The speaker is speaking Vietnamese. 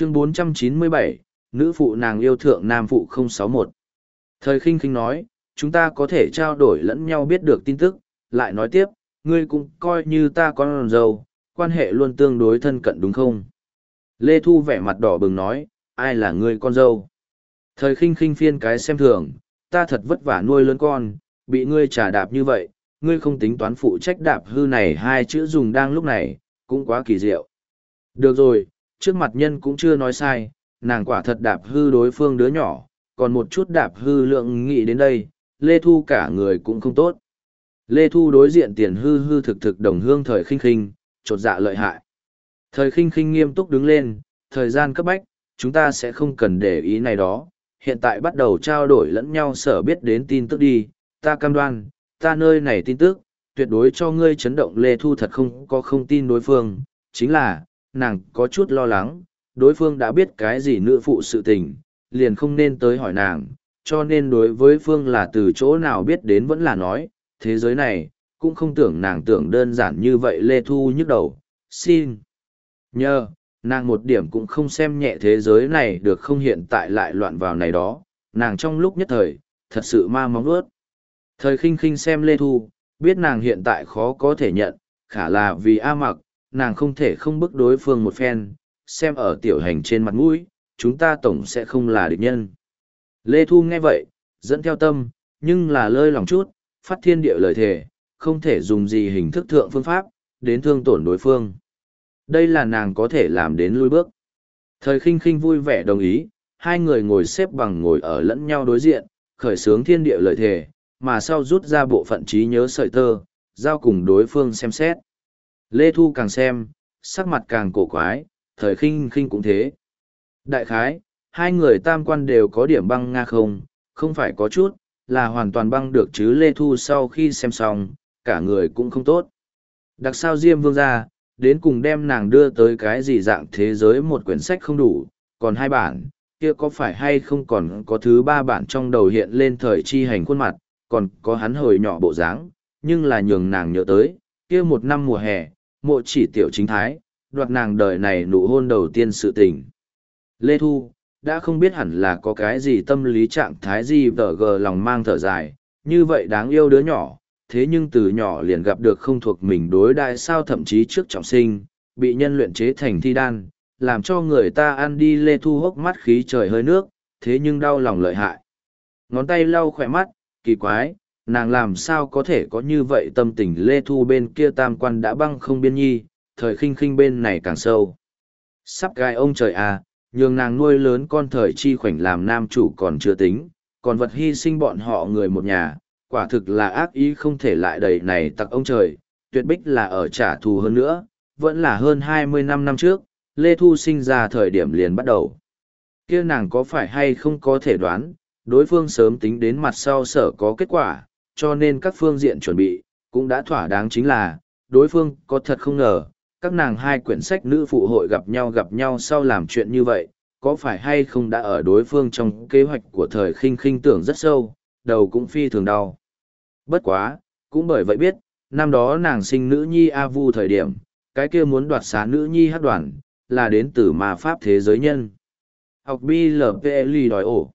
chương 497, nữ phụ nàng yêu thượng nam phụ 061. Thời khinh khinh nói, chúng ta có thể trao đổi lẫn nhau biết được tin tức, lại nói tiếp, ngươi cũng coi như ta con dâu, quan hệ luôn tương đối thân cận đúng không? Lê Thu vẻ mặt đỏ bừng nói, ai là ngươi con dâu? Thời khinh khinh phiên cái xem thường, ta thật vất vả nuôi lớn con, bị ngươi trả đạp như vậy, ngươi không tính toán phụ trách đạp hư này hai chữ dùng đang lúc này, cũng quá kỳ diệu. Được rồi, trước mặt nhân cũng chưa nói sai, nàng quả thật đạp hư đối phương đứa nhỏ, còn một chút đạp hư lượng nghị đến đây, Lê Thu cả người cũng không tốt. Lê Thu đối diện tiền hư hư thực thực đồng hương thời khinh khinh, trột dạ lợi hại. Thời khinh khinh nghiêm túc đứng lên, thời gian cấp bách, chúng ta sẽ không cần để ý này đó, hiện tại bắt đầu trao đổi lẫn nhau sở biết đến tin tức đi, ta cam đoan, ta nơi này tin tức, tuyệt đối cho ngươi chấn động Lê Thu thật không có không tin đối phương, chính là, nàng có chút lo lắng, đối phương đã biết cái gì nữ phụ sự tình, liền không nên tới hỏi nàng, cho nên đối với phương là từ chỗ nào biết đến vẫn là nói, thế giới này, cũng không tưởng nàng tưởng đơn giản như vậy Lê Thu nhức đầu, xin. Nhờ, nàng một điểm cũng không xem nhẹ thế giới này được không hiện tại lại loạn vào này đó, nàng trong lúc nhất thời, thật sự ma móng ướt. Thời khinh khinh xem Lê Thu, biết nàng hiện tại khó có thể nhận, khả là vì A mặc, nàng không thể không bức đối phương một phen, xem ở tiểu hành trên mặt mũi, chúng ta tổng sẽ không là địch nhân. Lê Thu nghe vậy, dẫn theo tâm, nhưng là lơi lòng chút, phát thiên địa lời thề, không thể dùng gì hình thức thượng phương pháp, đến thương tổn đối phương. Đây là nàng có thể làm đến lui bước. Thời khinh khinh vui vẻ đồng ý, hai người ngồi xếp bằng ngồi ở lẫn nhau đối diện, khởi sướng thiên địa lợi thể, mà sau rút ra bộ phận trí nhớ sợi tơ, giao cùng đối phương xem xét. Lê Thu càng xem, sắc mặt càng cổ quái, thời khinh khinh cũng thế. Đại khái, hai người tam quan đều có điểm băng nga không, không phải có chút, là hoàn toàn băng được chứ Lê Thu sau khi xem xong, cả người cũng không tốt. Đặc sao Diêm Vương ra, đến cùng đem nàng đưa tới cái gì dạng thế giới một quyển sách không đủ, còn hai bản, kia có phải hay không còn có thứ ba bản trong đầu hiện lên thời chi hành khuôn mặt, còn có hắn hồi nhỏ bộ dáng, nhưng là nhường nàng nhớ tới, kia một năm mùa hè, mộ chỉ tiểu chính thái, đoạt nàng đời này nụ hôn đầu tiên sự tình. Lê Thu, đã không biết hẳn là có cái gì tâm lý trạng thái gì vở gờ lòng mang thở dài, như vậy đáng yêu đứa nhỏ, thế nhưng từ nhỏ liền gặp được không thuộc mình đối đại sao thậm chí trước trọng sinh, bị nhân luyện chế thành thi đan, làm cho người ta ăn đi Lê Thu hốc mắt khí trời hơi nước, thế nhưng đau lòng lợi hại. Ngón tay lau khỏe mắt, kỳ quái, nàng làm sao có thể có như vậy tâm tình Lê Thu bên kia tam quan đã băng không biên nhi, thời khinh khinh bên này càng sâu. Sắp gai ông trời à, nhường nàng nuôi lớn con thời chi khoảnh làm nam chủ còn chưa tính, còn vật hy sinh bọn họ người một nhà, quả thực là ác ý không thể lại đầy này tặc ông trời, tuyệt bích là ở trả thù hơn nữa, vẫn là hơn hai mươi năm năm trước, Lê Thu sinh ra thời điểm liền bắt đầu. kia nàng có phải hay không có thể đoán, đối phương sớm tính đến mặt sau sở có kết quả, cho nên các phương diện chuẩn bị, cũng đã thỏa đáng chính là, đối phương có thật không ngờ, các nàng hai quyển sách nữ phụ hội gặp nhau gặp nhau sau làm chuyện như vậy, có phải hay không đã ở đối phương trong kế hoạch của thời khinh khinh tưởng rất sâu, đầu cũng phi thường đau. Bất quá, cũng bởi vậy biết, năm đó nàng sinh nữ nhi A Vu thời điểm, cái kia muốn đoạt xá nữ nhi hát đoàn, là đến từ ma pháp thế giới nhân. Học BLPL đòi ổ.